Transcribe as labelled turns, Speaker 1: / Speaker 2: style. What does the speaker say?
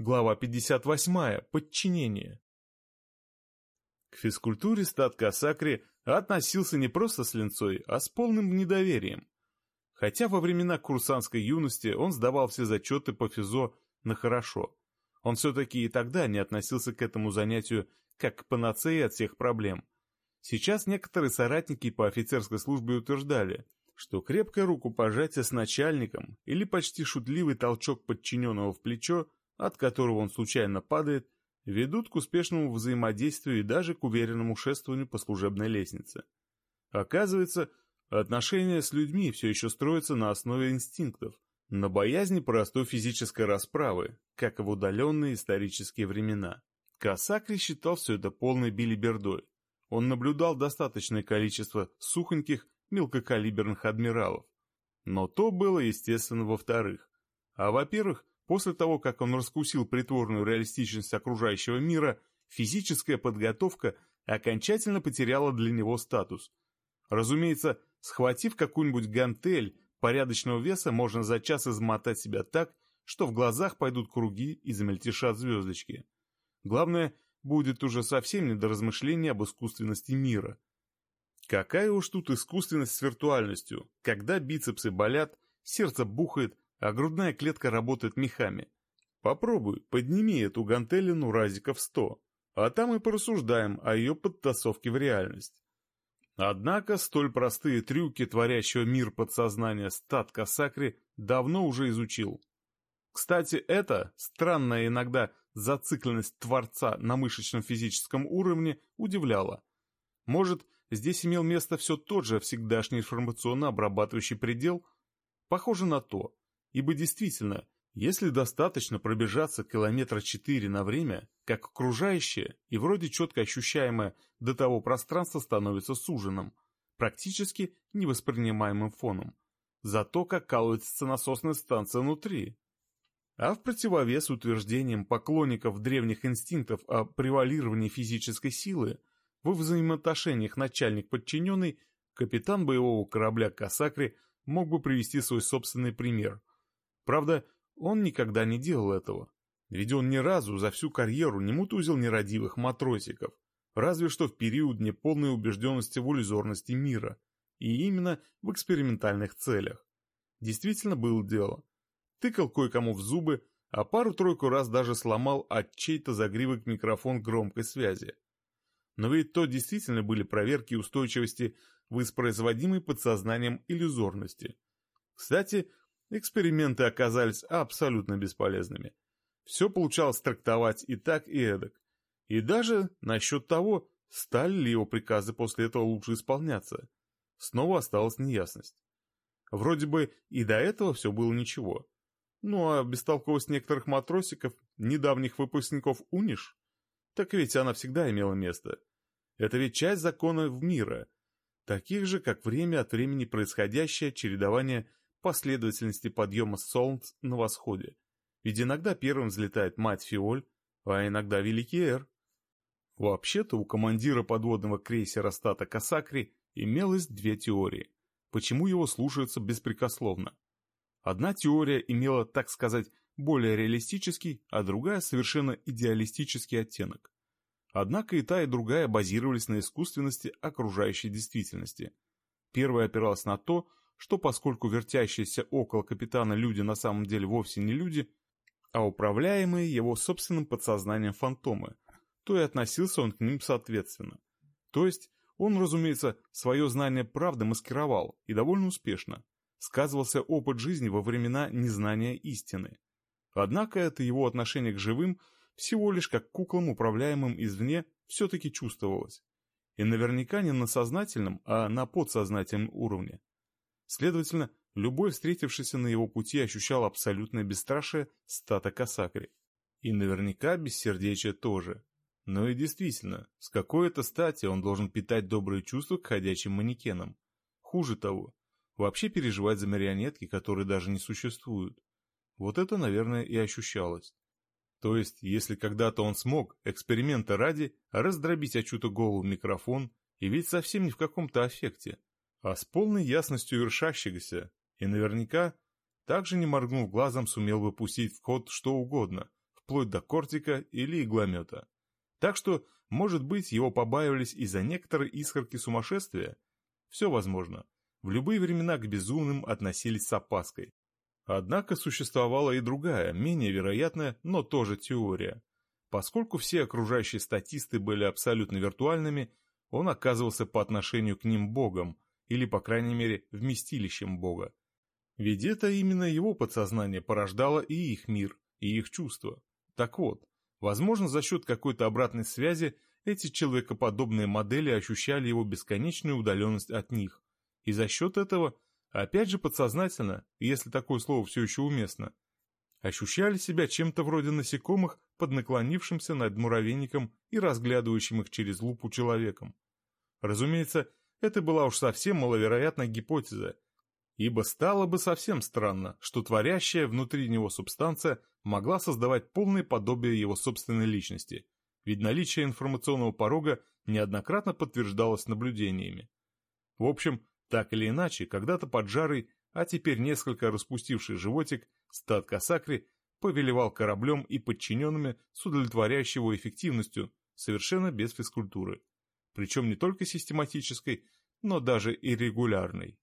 Speaker 1: Глава 58. Подчинение. К физкультуре стат Касакри относился не просто с линцой, а с полным недоверием. Хотя во времена курсантской юности он сдавал все зачеты по физо на хорошо. Он все-таки и тогда не относился к этому занятию как к панацеи от всех проблем. Сейчас некоторые соратники по офицерской службе утверждали, что крепкое рукопожатие с начальником или почти шутливый толчок подчиненного в плечо, от которого он случайно падает, ведут к успешному взаимодействию и даже к уверенному шествованию по служебной лестнице. Оказывается, отношения с людьми все еще строятся на основе инстинктов, на боязни простой физической расправы, как и в удаленные исторические времена. Касакри считал все это полной билибердой. Он наблюдал достаточное количество сухоньких, мелкокалиберных адмиралов. Но то было, естественно, во-вторых. А во-первых, После того, как он раскусил притворную реалистичность окружающего мира, физическая подготовка окончательно потеряла для него статус. Разумеется, схватив какую-нибудь гантель порядочного веса, можно за час измотать себя так, что в глазах пойдут круги и замельтешат звездочки. Главное, будет уже совсем не до размышления об искусственности мира. Какая уж тут искусственность с виртуальностью, когда бицепсы болят, сердце бухает, а грудная клетка работает мехами. Попробуй, подними эту гантелину разиков сто, а там и порассуждаем о ее подтасовке в реальность. Однако столь простые трюки творящего мир подсознания стат Касакри давно уже изучил. Кстати, это, странная иногда зацикленность Творца на мышечном физическом уровне, удивляла. Может, здесь имел место все тот же всегдашний информационно-обрабатывающий предел? Похоже на то. Ибо действительно, если достаточно пробежаться километра четыре на время, как окружающее и вроде четко ощущаемое до того пространство становится суженным, практически невоспринимаемым фоном. Зато как колотится насосная станция внутри. А в противовес утверждениям поклонников древних инстинктов о превалировании физической силы, во взаимоотношениях начальник-подчиненный, капитан боевого корабля Касакри мог бы привести свой собственный пример – Правда, он никогда не делал этого. Ведь он ни разу за всю карьеру не мутузил нерадивых матросиков, разве что в период неполной убежденности в иллюзорности мира, и именно в экспериментальных целях. Действительно было дело. Тыкал кое-кому в зубы, а пару-тройку раз даже сломал от чей-то загривок микрофон громкой связи. Но ведь то действительно были проверки устойчивости воспроизводимой подсознанием иллюзорности. Кстати, Эксперименты оказались абсолютно бесполезными. Все получалось трактовать и так, и эдак. И даже насчет того, стали ли его приказы после этого лучше исполняться. Снова осталась неясность. Вроде бы и до этого все было ничего. Ну а бестолковость некоторых матросиков, недавних выпускников УНИШ, так ведь она всегда имела место. Это ведь часть законов мира, таких же, как время от времени происходящее чередование последовательности подъема солнц на восходе. Ведь иногда первым взлетает мать Фиоль, а иногда Великий Эр. Вообще-то у командира подводного крейсера стата Касакри имелось две теории, почему его слушаются беспрекословно. Одна теория имела, так сказать, более реалистический, а другая совершенно идеалистический оттенок. Однако и та, и другая базировались на искусственности окружающей действительности. Первая опиралась на то, что поскольку вертящиеся около капитана люди на самом деле вовсе не люди, а управляемые его собственным подсознанием фантомы, то и относился он к ним соответственно. То есть он, разумеется, свое знание правды маскировал, и довольно успешно. Сказывался опыт жизни во времена незнания истины. Однако это его отношение к живым всего лишь как куклам, управляемым извне, все-таки чувствовалось. И наверняка не на сознательном, а на подсознательном уровне. Следовательно, любой встретившийся на его пути ощущал абсолютное бесстрашие стата Касакри. И наверняка бессердечие тоже. Но и действительно, с какой это стати он должен питать добрые чувства к ходячим манекенам? Хуже того, вообще переживать за марионетки, которые даже не существуют. Вот это, наверное, и ощущалось. То есть, если когда-то он смог, эксперимента ради, раздробить о чью-то голову микрофон, и ведь совсем не в каком-то аффекте, а с полной ясностью вершащегося, и наверняка, также не моргнув глазом, сумел бы пустить в ход что угодно, вплоть до кортика или игломета. Так что, может быть, его побаивались из-за некоторой искорки сумасшествия? Все возможно. В любые времена к безумным относились с опаской. Однако существовала и другая, менее вероятная, но тоже теория. Поскольку все окружающие статисты были абсолютно виртуальными, он оказывался по отношению к ним богом, или, по крайней мере, вместилищем бога. Ведь это именно его подсознание порождало и их мир, и их чувства. Так вот, возможно, за счет какой-то обратной связи эти человекоподобные модели ощущали его бесконечную удаленность от них, и за счет этого, опять же подсознательно, если такое слово все еще уместно, ощущали себя чем-то вроде насекомых под наклонившимся над муравейником и разглядывающим их через лупу человеком. Разумеется, это была уж совсем маловероятная гипотеза, ибо стало бы совсем странно, что творящая внутри него субстанция могла создавать полное подобие его собственной личности, ведь наличие информационного порога неоднократно подтверждалось наблюдениями. В общем, так или иначе, когда-то поджарый, а теперь несколько распустивший животик, стат Касакри повелевал кораблем и подчиненными с удовлетворяющей его эффективностью, совершенно без физкультуры. Причем не только систематической, но даже и регулярной.